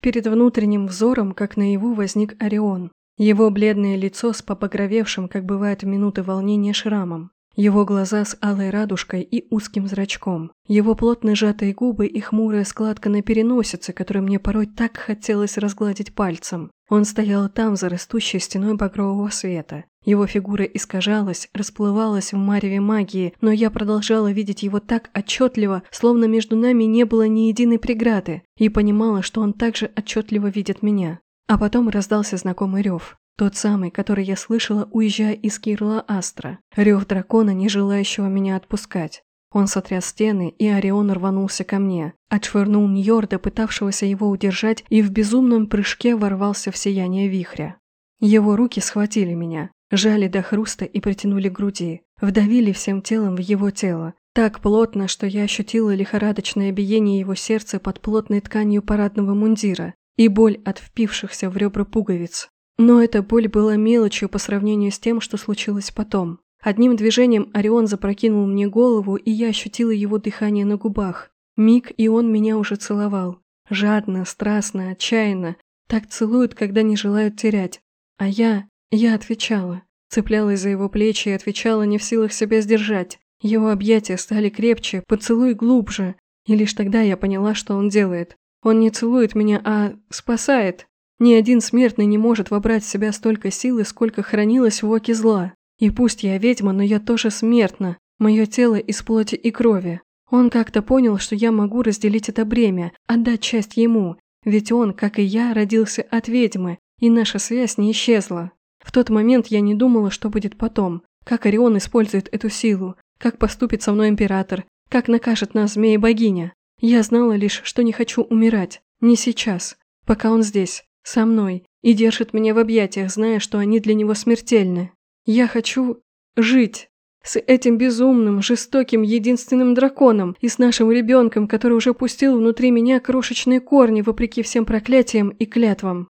Перед внутренним взором, как наяву, возник Орион. Его бледное лицо с попогровевшим, как бывает в минуты волнения, шрамом. Его глаза с алой радужкой и узким зрачком. Его плотно сжатые губы и хмурая складка на переносице, которую мне порой так хотелось разгладить пальцем. Он стоял там, за растущей стеной багрового света. Его фигура искажалась, расплывалась в мареве магии, но я продолжала видеть его так отчетливо, словно между нами не было ни единой преграды, и понимала, что он также отчетливо видит меня. А потом раздался знакомый рев. Тот самый, который я слышала, уезжая из Кирла Астра. Рев дракона, не желающего меня отпускать. Он сотряс стены, и Орион рванулся ко мне. Отшвырнул Ньорда, пытавшегося его удержать, и в безумном прыжке ворвался в сияние вихря. Его руки схватили меня, жали до хруста и притянули к груди, вдавили всем телом в его тело, так плотно, что я ощутила лихорадочное биение его сердца под плотной тканью парадного мундира, и боль от впившихся в ребра пуговиц. Но эта боль была мелочью по сравнению с тем, что случилось потом. Одним движением Орион запрокинул мне голову, и я ощутила его дыхание на губах. Миг, и он меня уже целовал. Жадно, страстно, отчаянно. Так целуют, когда не желают терять. А я... я отвечала. Цеплялась за его плечи и отвечала, не в силах себя сдержать. Его объятия стали крепче, поцелуй глубже. И лишь тогда я поняла, что он делает. Он не целует меня, а спасает. Ни один смертный не может вобрать в себя столько силы, сколько хранилось в оке зла. И пусть я ведьма, но я тоже смертна. Мое тело из плоти и крови. Он как-то понял, что я могу разделить это бремя, отдать часть ему. Ведь он, как и я, родился от ведьмы, и наша связь не исчезла. В тот момент я не думала, что будет потом. Как Орион использует эту силу, как поступит со мной император, как накажет нас змея-богиня. Я знала лишь, что не хочу умирать. Не сейчас. Пока он здесь, со мной, и держит меня в объятиях, зная, что они для него смертельны. Я хочу жить. С этим безумным, жестоким, единственным драконом и с нашим ребенком, который уже пустил внутри меня крошечные корни, вопреки всем проклятиям и клятвам.